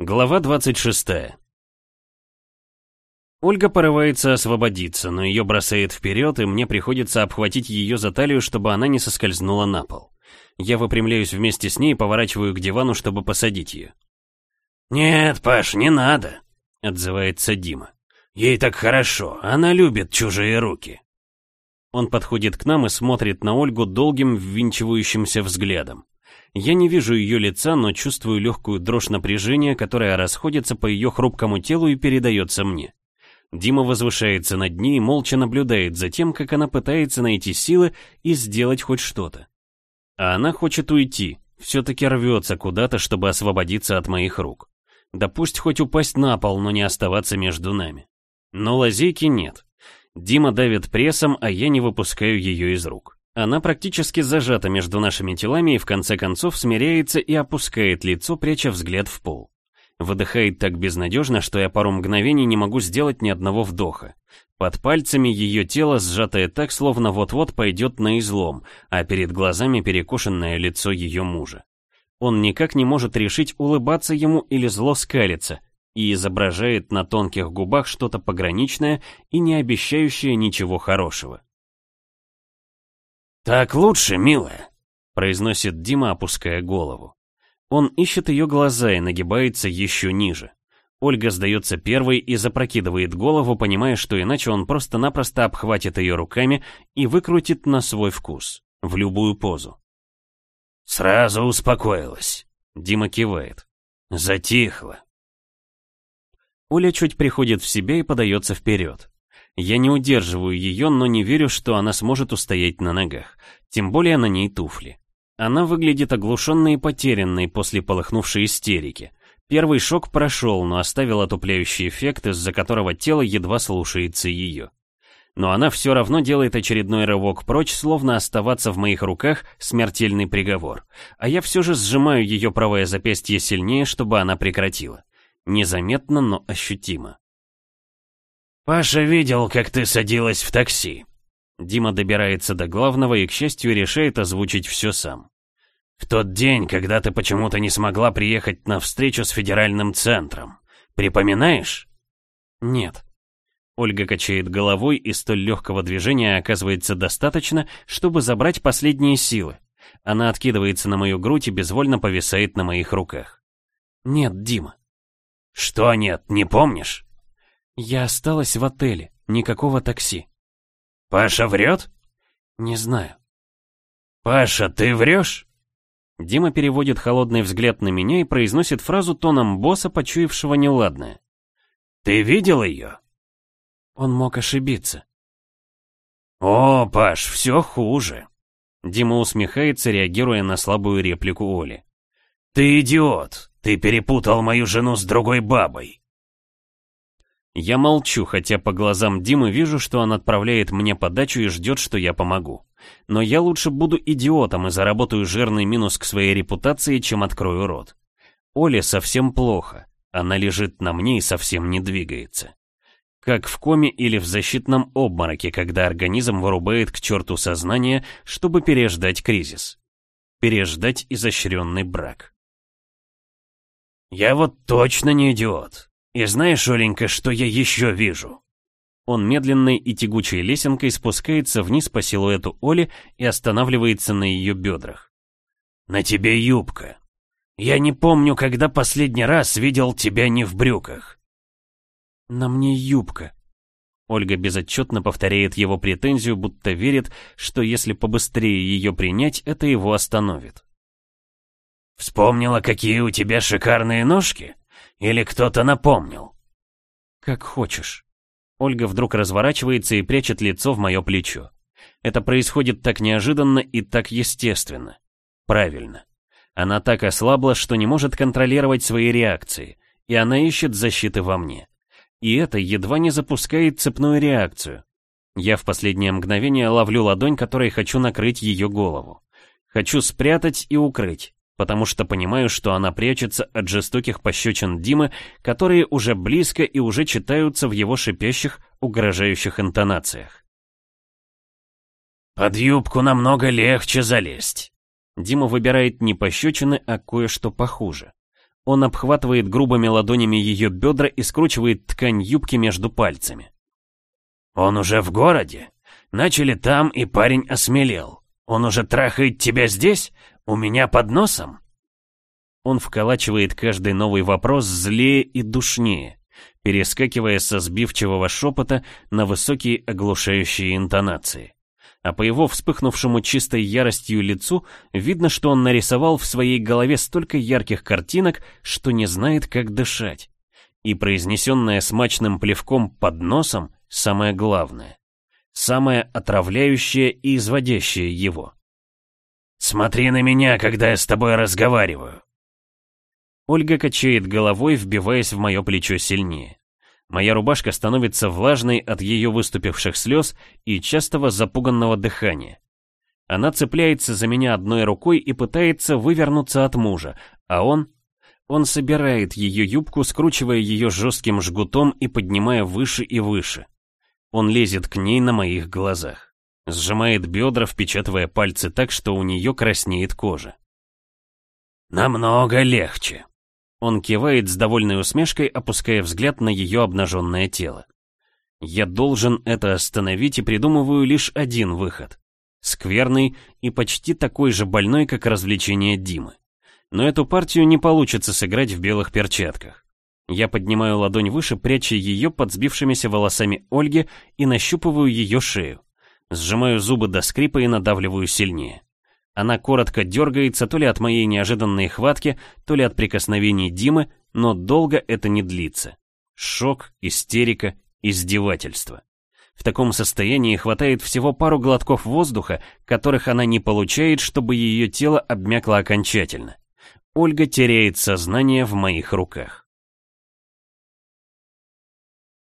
Глава 26 Ольга порывается освободиться, но ее бросает вперед, и мне приходится обхватить ее за талию, чтобы она не соскользнула на пол. Я выпрямляюсь вместе с ней и поворачиваю к дивану, чтобы посадить ее. «Нет, Паш, не надо», — отзывается Дима. «Ей так хорошо, она любит чужие руки». Он подходит к нам и смотрит на Ольгу долгим, ввинчивающимся взглядом. Я не вижу ее лица, но чувствую легкую дрожь напряжения, которая расходится по ее хрупкому телу и передается мне. Дима возвышается над ней и молча наблюдает за тем, как она пытается найти силы и сделать хоть что-то. А она хочет уйти, все-таки рвется куда-то, чтобы освободиться от моих рук. Да пусть хоть упасть на пол, но не оставаться между нами. Но лазейки нет. Дима давит прессом, а я не выпускаю ее из рук. Она практически зажата между нашими телами и в конце концов смиряется и опускает лицо, пряча взгляд в пол. Выдыхает так безнадежно, что я пару мгновений не могу сделать ни одного вдоха. Под пальцами ее тело сжатое так, словно вот-вот пойдет на излом, а перед глазами перекошенное лицо ее мужа. Он никак не может решить, улыбаться ему или зло скалиться, и изображает на тонких губах что-то пограничное и не обещающее ничего хорошего. «Так лучше, милая», — произносит Дима, опуская голову. Он ищет ее глаза и нагибается еще ниже. Ольга сдается первой и запрокидывает голову, понимая, что иначе он просто-напросто обхватит ее руками и выкрутит на свой вкус, в любую позу. «Сразу успокоилась», — Дима кивает. «Затихло». Оля чуть приходит в себя и подается вперед. Я не удерживаю ее, но не верю, что она сможет устоять на ногах. Тем более на ней туфли. Она выглядит оглушенной и потерянной после полыхнувшей истерики. Первый шок прошел, но оставил отупляющий эффект, из-за которого тело едва слушается ее. Но она все равно делает очередной рывок прочь, словно оставаться в моих руках смертельный приговор. А я все же сжимаю ее правое запястье сильнее, чтобы она прекратила. Незаметно, но ощутимо. «Паша видел, как ты садилась в такси». Дима добирается до главного и, к счастью, решает озвучить все сам. «В тот день, когда ты почему-то не смогла приехать на встречу с федеральным центром. Припоминаешь?» «Нет». Ольга качает головой, и столь легкого движения оказывается достаточно, чтобы забрать последние силы. Она откидывается на мою грудь и безвольно повисает на моих руках. «Нет, Дима». «Что нет, не помнишь?» Я осталась в отеле, никакого такси. Паша врет? Не знаю. Паша, ты врешь? Дима переводит холодный взгляд на меня и произносит фразу тоном босса, почуявшего неладное. Ты видел ее? Он мог ошибиться. О, Паш, все хуже. Дима усмехается, реагируя на слабую реплику Оли. Ты идиот, ты перепутал мою жену с другой бабой. Я молчу, хотя по глазам Димы вижу, что он отправляет мне подачу и ждет, что я помогу. Но я лучше буду идиотом и заработаю жирный минус к своей репутации, чем открою рот. Оле совсем плохо. Она лежит на мне и совсем не двигается. Как в коме или в защитном обмороке, когда организм вырубает к черту сознание, чтобы переждать кризис. Переждать изощренный брак. «Я вот точно не идиот», и знаешь, Оленька, что я еще вижу?» Он медленной и тягучей лесенкой спускается вниз по силуэту Оли и останавливается на ее бедрах. «На тебе юбка. Я не помню, когда последний раз видел тебя не в брюках». «На мне юбка». Ольга безотчетно повторяет его претензию, будто верит, что если побыстрее ее принять, это его остановит. «Вспомнила, какие у тебя шикарные ножки?» Или кто-то напомнил?» «Как хочешь». Ольга вдруг разворачивается и прячет лицо в мое плечо. Это происходит так неожиданно и так естественно. Правильно. Она так ослабла, что не может контролировать свои реакции, и она ищет защиты во мне. И это едва не запускает цепную реакцию. Я в последнее мгновение ловлю ладонь, которой хочу накрыть ее голову. Хочу спрятать и укрыть потому что понимаю, что она прячется от жестоких пощечин Димы, которые уже близко и уже читаются в его шипящих, угрожающих интонациях. «Под юбку намного легче залезть». Дима выбирает не пощечины, а кое-что похуже. Он обхватывает грубыми ладонями ее бедра и скручивает ткань юбки между пальцами. «Он уже в городе? Начали там, и парень осмелел. Он уже трахает тебя здесь? У меня под носом?» Он вколачивает каждый новый вопрос злее и душнее, перескакивая со сбивчивого шепота на высокие оглушающие интонации. А по его вспыхнувшему чистой яростью лицу видно, что он нарисовал в своей голове столько ярких картинок, что не знает, как дышать. И произнесенное смачным плевком под носом самое главное. Самое отравляющее и изводящее его. «Смотри на меня, когда я с тобой разговариваю!» Ольга качает головой, вбиваясь в мое плечо сильнее. Моя рубашка становится влажной от ее выступивших слез и частого запуганного дыхания. Она цепляется за меня одной рукой и пытается вывернуться от мужа, а он... Он собирает ее юбку, скручивая ее жестким жгутом и поднимая выше и выше. Он лезет к ней на моих глазах. Сжимает бедра, впечатывая пальцы так, что у нее краснеет кожа. «Намного легче», он кивает с довольной усмешкой, опуская взгляд на ее обнаженное тело. Я должен это остановить и придумываю лишь один выход. Скверный и почти такой же больной, как развлечение Димы. Но эту партию не получится сыграть в белых перчатках. Я поднимаю ладонь выше, пряча ее под сбившимися волосами Ольги и нащупываю ее шею. Сжимаю зубы до скрипа и надавливаю сильнее. Она коротко дергается то ли от моей неожиданной хватки, то ли от прикосновений Димы, но долго это не длится. Шок, истерика, издевательство. В таком состоянии хватает всего пару глотков воздуха, которых она не получает, чтобы ее тело обмякло окончательно. Ольга теряет сознание в моих руках.